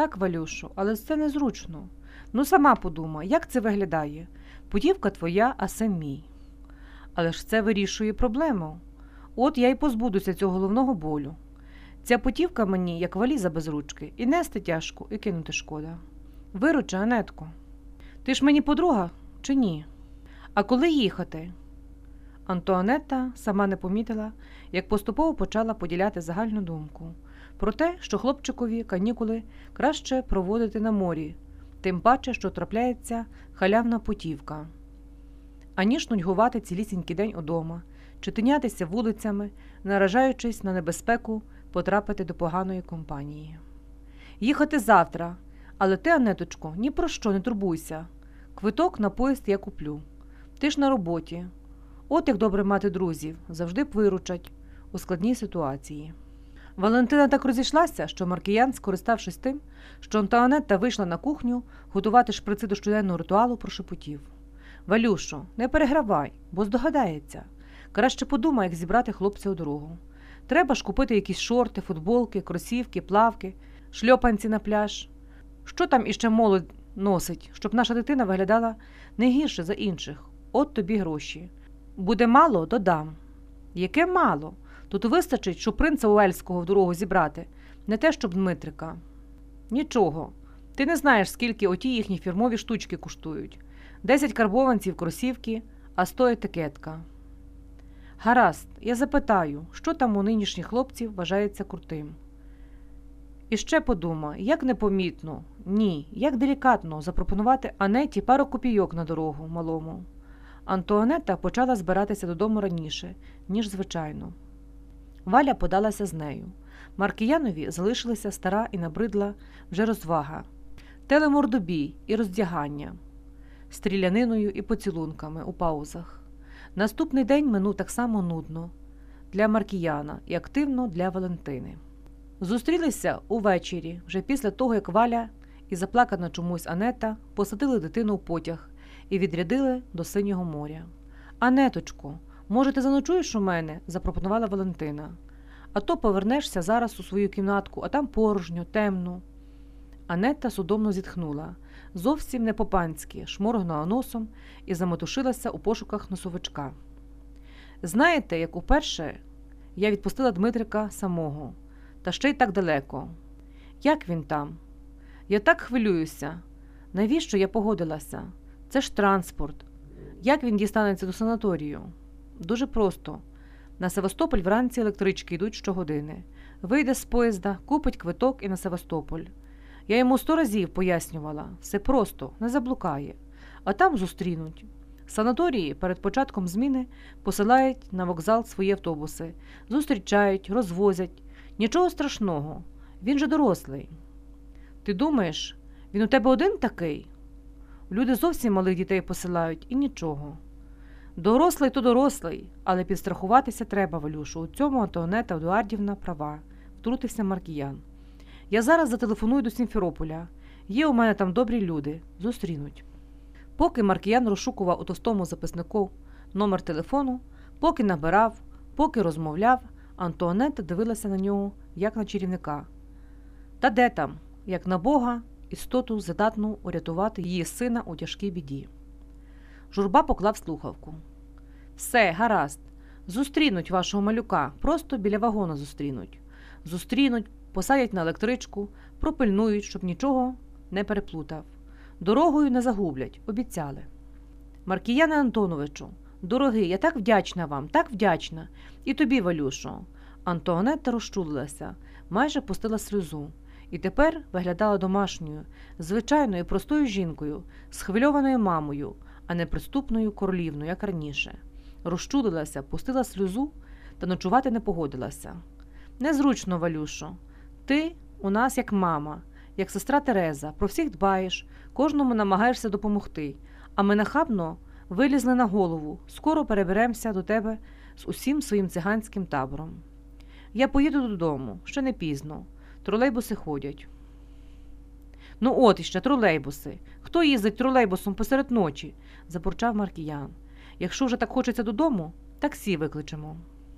Так, Валюшу, але це незручно. Ну, сама подумай, як це виглядає? Путівка твоя, а син мій. Але ж це вирішує проблему. От я й позбудуся цього головного болю. Ця путівка мені, як валіза без ручки, і нести тяжко, і кинути шкода. Виручи, Анетко. Ти ж мені подруга чи ні? А коли їхати? Антуанетта сама не помітила, як поступово почала поділяти загальну думку про те, що хлопчикові канікули краще проводити на морі, тим паче, що трапляється халявна путівка, аніж нудьгувати цілісінький день удома, чи тинятися вулицями, наражаючись на небезпеку потрапити до поганої компанії. Їхати завтра, але ти, Анеточко, ні про що не турбуйся. Квиток на поїзд я куплю. Ти ж на роботі. От як добре мати друзів, завжди виручать у складній ситуації. Валентина так розійшлася, що Маркіян, скориставшись тим, що Антуанетта вийшла на кухню готувати шприци до щоденного ритуалу, прошепотів. Валюшо, не перегравай, бо здогадається. Краще подумай, як зібрати хлопця у дорогу. Треба ж купити якісь шорти, футболки, кросівки, плавки, шльопанці на пляж. Що там іще молодь носить, щоб наша дитина виглядала не гірше за інших. От тобі гроші. Буде мало, додам. Яке мало? Тут вистачить, щоб принца Уельського в дорогу зібрати, не те, щоб Дмитрика. Нічого. Ти не знаєш, скільки оті їхні фірмові штучки коштують. Десять карбованців кросівки, а сто етикетка. Гаразд, я запитаю, що там у нинішніх хлопців вважається крутим. І ще подумай, як непомітно, ні, як делікатно запропонувати Анеті пару копійок на дорогу малому. Антуанетта почала збиратися додому раніше, ніж звичайно. Валя подалася з нею. Маркіянові залишилася стара і набридла вже розвага, телемордобій і роздягання, стріляниною і поцілунками у паузах. Наступний день минув так само нудно для Маркіяна і активно для Валентини. Зустрілися увечері, вже після того, як Валя і заплакана чомусь Анета посадили дитину в потяг і відрядили до синього моря. Анеточко, може, ти заночуєш у мене? запропонувала Валентина. А то повернешся зараз у свою кімнатку, а там порожньо, темно. Анетта судомно зітхнула, зовсім не по-панськи, шморгнула носом і заметушилася у пошуках носовичка. Знаєте, як уперше я відпустила Дмитрика самого, та ще й так далеко. Як він там? Я так хвилююся. Навіщо я погодилася? Це ж транспорт. Як він дістанеться до санаторію? Дуже просто. На Севастополь вранці електрички йдуть щогодини. Вийде з поїзда, купить квиток і на Севастополь. Я йому сто разів пояснювала все просто, не заблукає, а там зустрінуть. Санаторії перед початком зміни посилають на вокзал свої автобуси, зустрічають, розвозять. Нічого страшного, він же дорослий. Ти думаєш, він у тебе один такий? Люди зовсім малих дітей посилають і нічого. Дорослий то дорослий, але підстрахуватися треба, Валюшу. У цьому Антуанета Едуардівна права, втрутився Маркіян. Я зараз зателефоную до Сімферополя. Є у мене там добрі люди, зустрінуть. Поки Маркіян розшукував у товстому записнику номер телефону, поки набирав, поки розмовляв, Антуанета дивилася на нього, як на чарівника. Та де там, як на Бога, істоту здатну урятувати її сина у тяжкій біді. Журба поклав слухавку. Все, гаразд. Зустрінуть вашого малюка, просто біля вагона зустрінуть. Зустрінуть, посадять на електричку, пропильнують, щоб нічого не переплутав. Дорогою не загублять, обіцяли. Маркіяне Антоновичу, дорогий, я так вдячна вам, так вдячна. І тобі, Валюшо. Антуанетта розчулилася, майже пустила сльозу, і тепер виглядала домашньою, звичайною простою жінкою, схвильованою мамою, а не приступною королівною, як раніше. Розчулилася, пустила сльозу та ночувати не погодилася. Незручно, Валюшо. Ти у нас як мама, як сестра Тереза, про всіх дбаєш, кожному намагаєшся допомогти, а ми нахабно вилізли на голову, скоро переберемося до тебе з усім своїм циганським табором. Я поїду додому, ще не пізно. Тролейбуси ходять. Ну, от іще тролейбуси. Хто їздить тролейбусом посеред ночі? забурчав Маркіян. Якщо вже так хочеться додому, таксі викличемо.